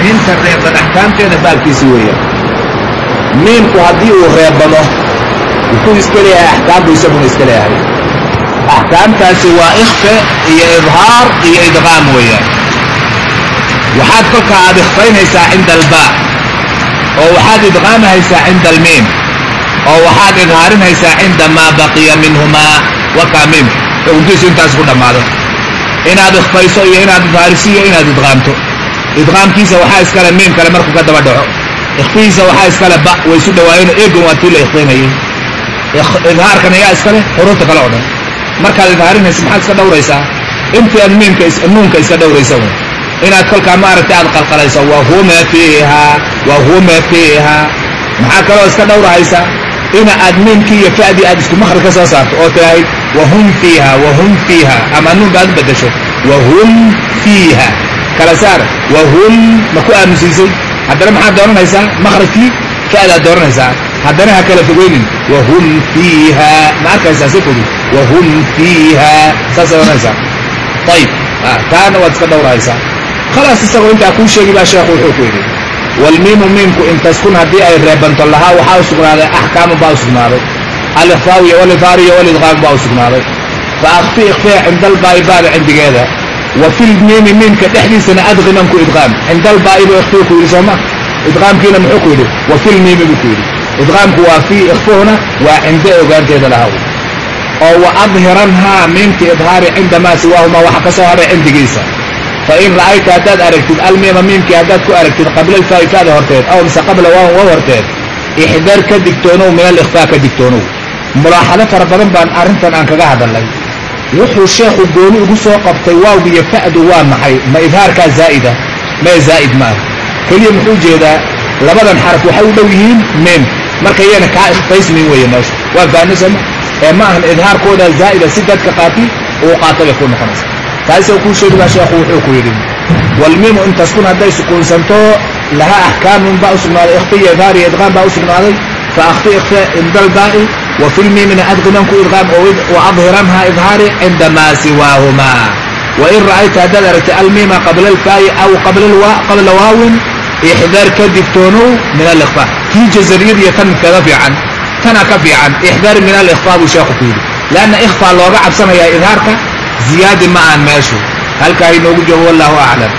miimta reeban axkaamteeda baabkiisi weeya miimku haddii uu reebamo wuxuu iska leeyahay axkaam buu isaguna iska leeyahay axkaamtaasi waa ikhfe iyo idhaar iyo idqaam weeyaan waxaad kolka aad ikhfaynaysaa cinda albaa oo waxaad idqaamahaysaa cinda almiim oo waxaad idhaarinaysaa cinda maa baqiya minhumaa wakaa miim xukunkiisu intaas ku dhammaado inaad ikhfayso iyo inaad idhaariso iyo inaad idqaamto. Idqaamkiisa waxaa iskale miim kale markuu ka daba dhaco. Ikhfihiisa waxaa iskale ba way isu dhawaayeen eegan waa tii la ikhfaynayay idhaarkan ayaa iskale xuruufta kale o markaad idhaarinaysa maxaad iska dhawraysaa intii aad miimka nuunka iska dhawraysa inaad kolkaa maaragtay aad qalqalayso wahuma fiiha wahuma fiiha. Maxaa kaloo iska dhawrahaysaa ina aad miimkii iyo fa'dii aad isku makhraj ka soo saarto oo tirahayd wahum fiiha wahum fiiha. Ama nuun baad u bedasho wahum fiiha kala saar wahum ma ku aamusiisay haddana maxaad dooranaysaa makhrajkii fa'daad dooranaysaa haddana ha kala fogeynin wahum fiiha ma arkaysaa si fogi wahum fiiha saasay oranaysaa ayib taana waad iska dhawrahaysaa khalaas isagoo intaa kuu sheegi baa sheekhu wuxuu ku yidhi waalmiimu miimku in taskun haddii ay reebanto lahaa waxaa u sugnaaday axkaamu baa u sugnaaday alifaawiya walifaariya walidqaamu baa u sugnaaday fa akhfi ikhfee cindalbaa'i baada cindigeeda wa filmiimi miimka dhexdiisana adqiman ku idqaam cindalbaa'i buu ikhfii ku yidhi sooma idqaamkiina muxuu ku yidhi wa filmiimi buu ku yidhi idqaamku waa fii ikhfuhuna waa cinde ogaanteeda lahaa oo wa adhiranhaa miimka idhaari cinda maa siwaahuma waxa ka soo haray cindigiisa fain ra'ayta haddaad aragtid almiima miimkii haddaad ku aragtid qabla alfaa'i faada horteed aw mise qabla waawan wa horteed ixdar ka digtoonow min alikhfaa ka digtoonow mulaaxado fara badan baan arrintan aan kaga hadalnay wuxuu sheekhu gooni ugu soo qabtay waawg iyo fa'du waa maxay? Ma idhaarkaa zaa'ida? Mee zaa'id maaha keliya muxuu jeedaa labadan xaraf waxay u dhow yihiin miim marka iyana kaa ikhfaysmin weeye meesha. Waa faahnisama ee ma ahan idhaarkooda zaa'ida si dadka qaati uu qaata bay ku noqonaysa. Taasoo kuu sheegi baa sheekhu wuxuu ku yidhi walmiimu in taskun hadday sukuunsanto laha axkaamun baa u sugnaaday ikhfiya idhaar iyo idqaam baa u sugnaaday fa akhfi ikhfe indalbaa'i wa filmiimina adqiman ku idqaam wa adhiranha idhaari cinda maa siwaahumaa wa in ra'ayta haddaad aragtay almiima qabla alfaa'i aw qabla waawin ixdaar ka digtoonow min alikhfaa kii jazariyad iyo tan kaga fiican tana ka fiican ixdaar min alikhfaa buu sheekhu ku yidhi leanna ikhfaa looga cabsanayaa idhaarka ziyaadi ma aan meeshu halkaa inoogu joogo wallahu aclam